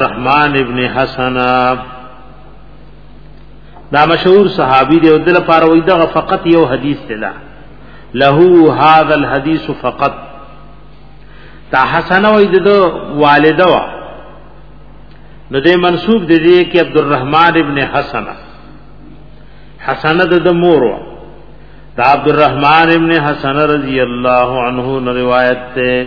رحمان ابن حسن دا مشهور صحابي دی او د لپاره وای دغه فقط یو حدیث دی له هذا الحديث فقط تا حسن وای د والده وا نو دې منسوب دی دی کې عبد الرحمن ابن حسن حسن د مور وا دا عبد الرحمن ابن حسن رضی الله عنه روایت ته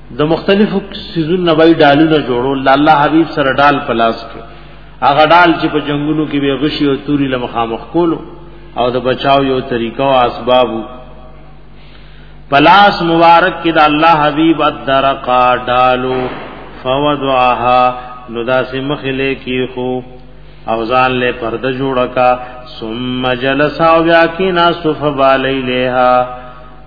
د مختلفو سيزونو نه وای ډالونه جوړول الله حبيب سره ډال پلاس کې هغه ډال چې په جنگونو کې به غشي او توري لمخامخ کولو او د بچاو یو طریقه او اسباب پلاس مبارک کې د الله حبيب الدرقا ډالو فوضعها نو داسې مخله کې خو او ځان له پرده جوړه کا ثم جلس او بیا کې ناس فبالیلها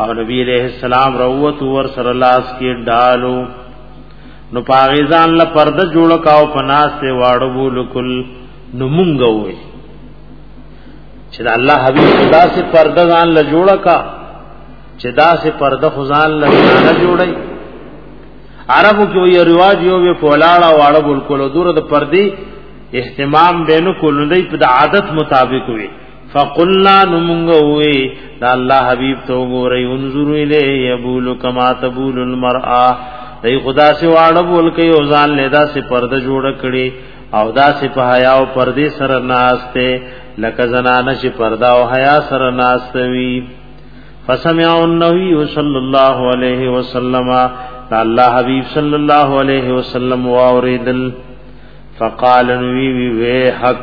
او نبی علیہ السلام روت ور سره لاس کې ډالو نو پاغیزان له پرده جوړ کاو پناس ته واړو بولکل نو مونږ وې چې الله حبیب خدا سے پرده ځان له جوړ کا چې دا سے پرده خزان له نه جوړي عربو کې یو رواج یو په ولاړه واړو بولکل دور د پردي اهتمام بینو کولندې په عادت مطابق وي فقلنا نمغوي دا الله حبيب تو غوري انظر الي يبول كما تبول المرأه دای خدا سے واړه بول کوي او ځان لیدا سے پرده جوړ کړي او دا سے په حیا او پردې سره ناشته لکه زنانه چې پردا او حیا سره ناشتوي فسمع النبي صلى الله عليه وسلم الله حبيب صلى الله عليه وسلم واوریدل فقال نبی وی حق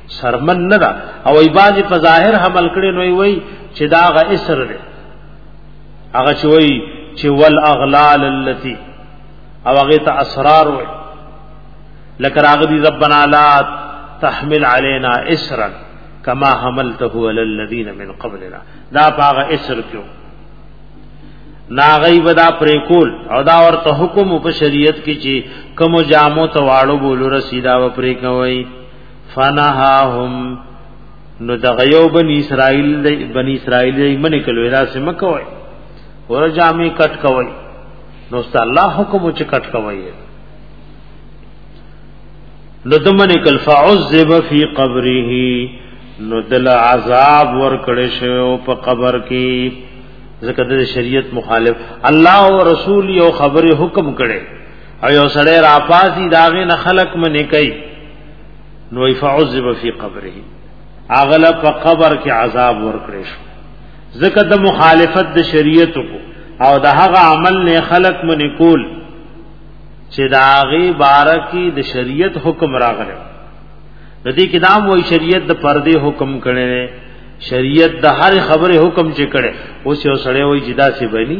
سرمن نه دا او ای باز په ظاهر حمل کړي نو وی چې دا غ اسر دی هغه چې وی چې ول اغلال اللتی او هغه ته اسرار وی لکه راغلی ربنا لا تحمل علينا اسرا كما حملته على الذين من قبلنا دا باغ اسر کیو ناغی بدا پریکول او دا ورته حکم په شریعت کې چې کوم جامو ته واړو بولو رسیدا و پریکوي فنهاهم نو دغه یو بنی اسرائیل دی بنی اسرائیل دی منی کلو دا سم کوي ورجا می کټ کوي نو ست الله حکم چې کټ کوي نو دمن کل فعذب فی قبره نو دل عذاب ور کړي شو په قبر کې ځکه د شریعت مخالف الله او رسول یو خبره حکم کړي او یو سړی راپاسی داغه نه خلق منی کوي نو فعذب فی قبره اغلا په قبر کې عذاب ورکړې شو ځکه د مخالفت د شریعت کو او د هغه عمل نه خلق منی کول چې د هغه بارکی د شریعت حکم راغلی د دې کې دام وای شریعت د پردې حکم کړي شریعت د هر خبره حکم چې کړي اوس یو سړی وای جدا سی بني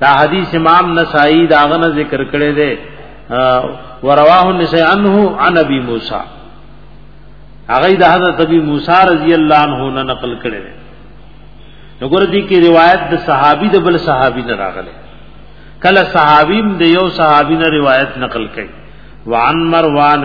دا حدیث امام نسائی داغه نه ذکر کړی دی ورواه النسائی عنه عن ابي موسی هغه د حضرت ابي موسی رضی الله عنه نه نقل کړی دی وګوره دي کې روایت د صحابي د بل صحابي نه راغله کله صحابیم د یو صحابي نه روایت نقل کړي وعن مروان